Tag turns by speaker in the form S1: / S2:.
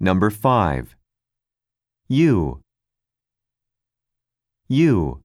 S1: Number 5. You. You.